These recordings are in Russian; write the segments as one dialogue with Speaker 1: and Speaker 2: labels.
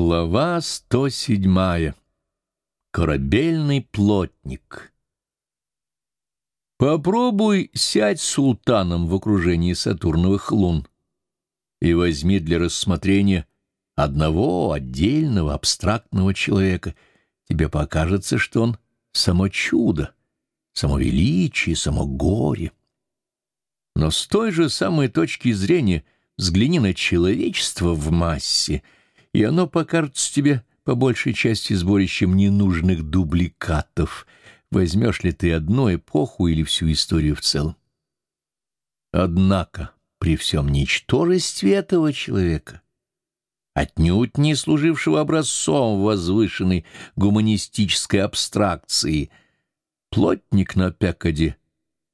Speaker 1: Глава 107. Корабельный плотник. Попробуй сядь султаном в окружении Сатурновых лун и возьми для рассмотрения одного отдельного абстрактного человека. Тебе покажется, что он само чудо, само величие, само горе. Но с той же самой точки зрения взгляни на человечество в массе — и оно покажется тебе по большей части сборищем ненужных дубликатов. Возьмешь ли ты одну эпоху или всю историю в целом? Однако при всем ничтожестве этого человека, отнюдь не служившего образцом возвышенной гуманистической абстракции, плотник на Пякаде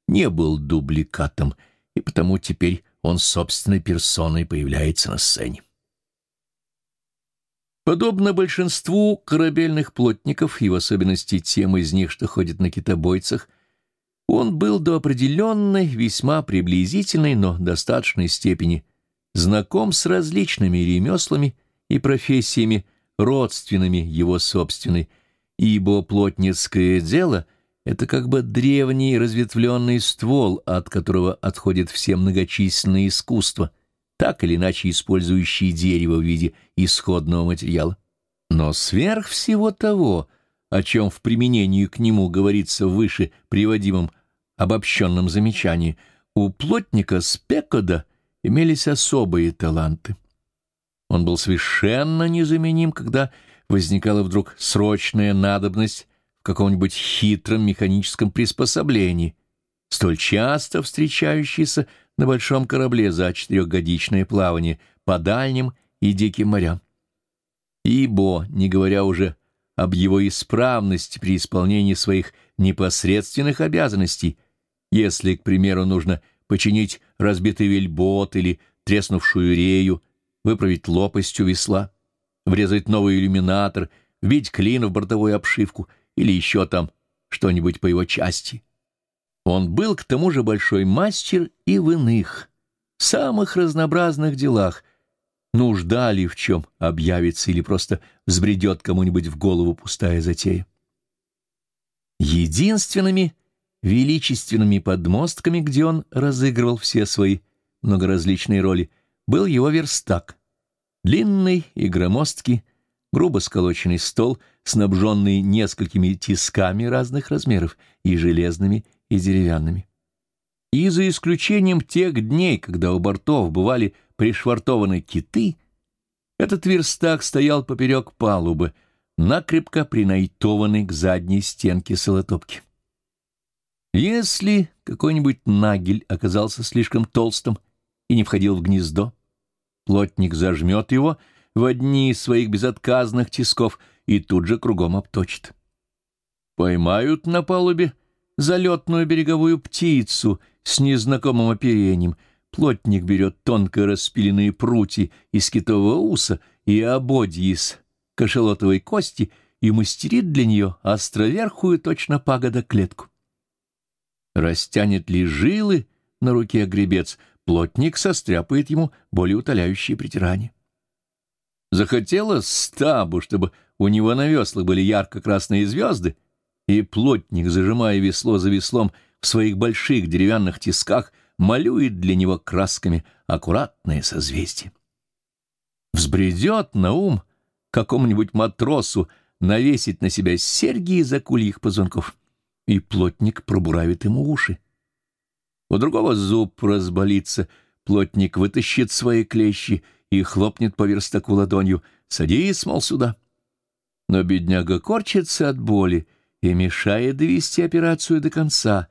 Speaker 1: не был дубликатом, и потому теперь он собственной персоной появляется на сцене. Подобно большинству корабельных плотников, и в особенности тем из них, что ходят на китобойцах, он был до определенной, весьма приблизительной, но достаточной степени знаком с различными ремеслами и профессиями, родственными его собственной, ибо плотницкое дело — это как бы древний разветвленный ствол, от которого отходят все многочисленные искусства — так или иначе использующие дерево в виде исходного материала. Но сверх всего того, о чем в применении к нему говорится выше приводимом обобщенном замечании, у плотника Спекода имелись особые таланты. Он был совершенно незаменим, когда возникала вдруг срочная надобность в каком-нибудь хитром механическом приспособлении, столь часто встречающейся на большом корабле за четырехгодичное плавание по дальним и диким морям. Ибо, не говоря уже об его исправности при исполнении своих непосредственных обязанностей, если, к примеру, нужно починить разбитый вельбот или треснувшую рею, выправить лопасть у весла, врезать новый иллюминатор, вбить клин в бортовую обшивку или еще там что-нибудь по его части. Он был к тому же большой мастер и в иных, самых разнообразных делах. Нужда ли в чем объявится или просто взбредет кому-нибудь в голову пустая затея. Единственными величественными подмостками, где он разыгрывал все свои многоразличные роли, был его верстак. Длинный и громоздкий, грубо сколоченный стол, снабженный несколькими тисками разных размеров и железными и деревянными. И за исключением тех дней, когда у бортов бывали пришвартованы киты, этот верстак стоял поперек палубы, накрепко принайтованный к задней стенке солотопки. Если какой-нибудь нагель оказался слишком толстым и не входил в гнездо, плотник зажмет его в одни из своих безотказных тисков и тут же кругом обточит. Поймают на палубе — залетную береговую птицу с незнакомым оперением. Плотник берет тонко распиленные прути из китового уса и ободьи из кошелотовой кости и мастерит для нее островерхую точно пагода клетку. Растянет ли жилы на руке гребец, плотник состряпает ему более утоляющие притирания. Захотелось стабу, чтобы у него на веслах были ярко-красные звезды, и плотник, зажимая весло за веслом в своих больших деревянных тисках, малюет для него красками аккуратное созвездие. Взбредет на ум какому-нибудь матросу навесить на себя серьги из акульих позвонков, и плотник пробуравит ему уши. У другого зуб разболится, плотник вытащит свои клещи и хлопнет по верстаку ладонью. «Садись, мол, сюда». Но бедняга корчится от боли, и мешает довести операцию до конца.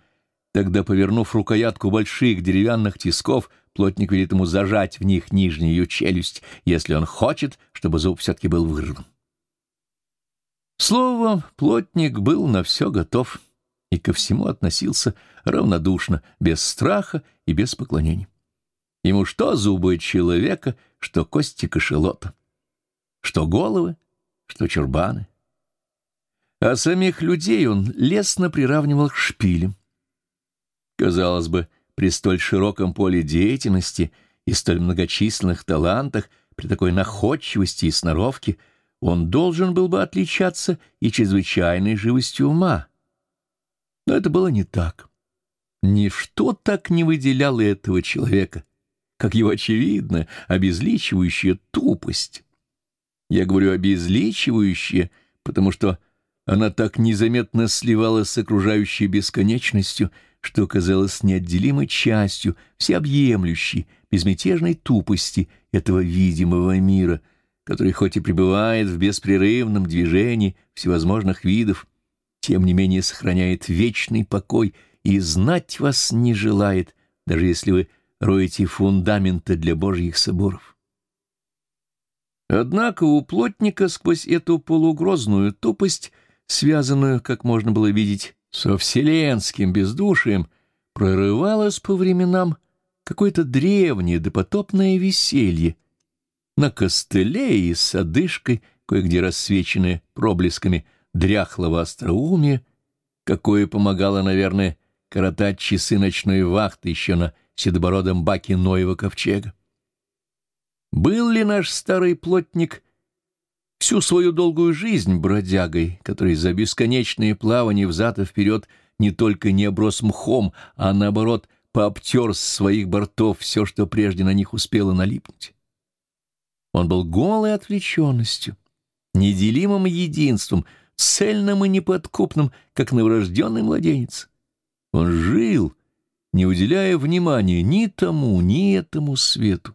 Speaker 1: Тогда, повернув рукоятку больших деревянных тисков, плотник велит ему зажать в них нижнюю челюсть, если он хочет, чтобы зуб все-таки был вырван. Словом, плотник был на все готов и ко всему относился равнодушно, без страха и без поклонений. Ему что зубы человека, что кости кошелота, что головы, что чурбаны. А самих людей он лестно приравнивал к шпилям. Казалось бы, при столь широком поле деятельности и столь многочисленных талантах, при такой находчивости и сноровке, он должен был бы отличаться и чрезвычайной живостью ума. Но это было не так. Ничто так не выделяло этого человека, как его очевидно обезличивающая тупость. Я говорю обезличивающая, потому что она так незаметно сливалась с окружающей бесконечностью, что казалось неотделимой частью всеобъемлющей, безмятежной тупости этого видимого мира, который хоть и пребывает в беспрерывном движении всевозможных видов, тем не менее сохраняет вечный покой и знать вас не желает, даже если вы роете фундаменты для божьих соборов. Однако у плотника сквозь эту полугрозную тупость, связанную, как можно было видеть, со вселенским бездушием, прорывалось по временам какое-то древнее допотопное веселье. На костыле и с одышкой, кое-где рассвеченное проблесками дряхлого остроумия, какое помогало, наверное, коротать часы ночной вахты еще на седобородом баке Ноева ковчега. Был ли наш старый плотник всю свою долгую жизнь бродягой, который за бесконечные плавания взад и вперед не только не оброс мхом, а, наоборот, пообтер с своих бортов все, что прежде на них успело налипнуть? Он был голой отвлеченностью, неделимым единством, цельным и неподкупным, как новорожденный младенец. Он жил, не уделяя внимания ни тому, ни этому свету.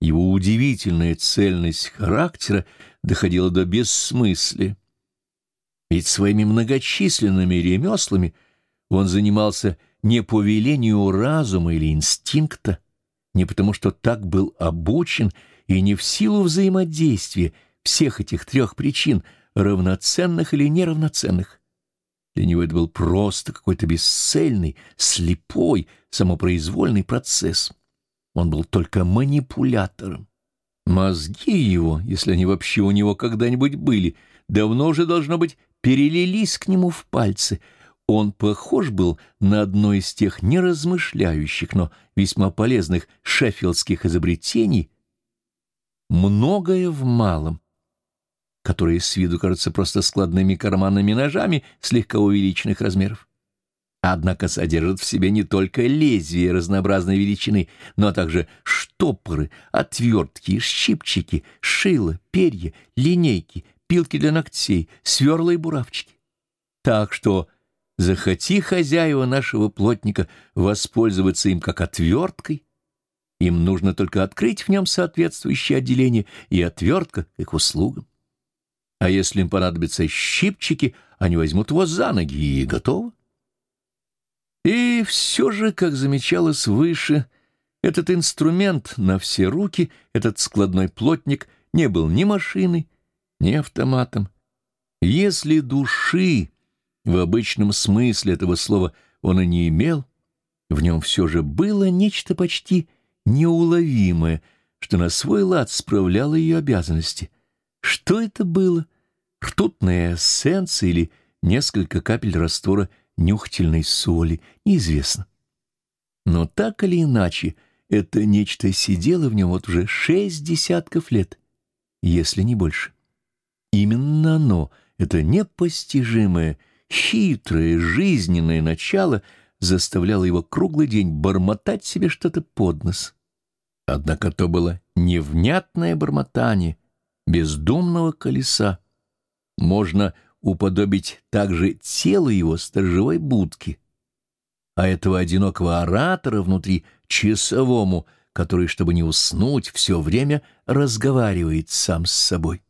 Speaker 1: Его удивительная цельность характера доходила до бессмыслия. Ведь своими многочисленными ремеслами он занимался не по велению разума или инстинкта, не потому что так был обучен и не в силу взаимодействия всех этих трех причин, равноценных или неравноценных. Для него это был просто какой-то бесцельный, слепой, самопроизвольный процесс. Он был только манипулятором. Мозги его, если они вообще у него когда-нибудь были, давно уже, должно быть, перелились к нему в пальцы. Он похож был на одно из тех неразмышляющих, но весьма полезных шеффилдских изобретений «многое в малом», которые с виду кажутся просто складными карманными ножами слегка увеличенных размеров. Однако содержат в себе не только лезвия разнообразной величины, но также штопоры, отвертки, щипчики, шило, перья, линейки, пилки для ногтей, сверла и буравчики. Так что захоти хозяева нашего плотника воспользоваться им как отверткой, им нужно только открыть в нем соответствующее отделение и отвертка к их услугам. А если им понадобятся щипчики, они возьмут его за ноги, и готово. И все же, как замечалось выше, этот инструмент на все руки, этот складной плотник, не был ни машиной, ни автоматом. Если души в обычном смысле этого слова он и не имел, в нем все же было нечто почти неуловимое, что на свой лад справляло ее обязанности — что это было? Ртутная эссенция или несколько капель раствора нюхательной соли? Неизвестно. Но так или иначе, это нечто сидело в нем вот уже шесть десятков лет, если не больше. Именно оно, это непостижимое, хитрое, жизненное начало заставляло его круглый день бормотать себе что-то под нос. Однако то было невнятное бормотание — бездумного колеса. Можно уподобить также тело его сторожевой будки, а этого одинокого оратора внутри часовому, который, чтобы не уснуть, все время разговаривает сам с собой.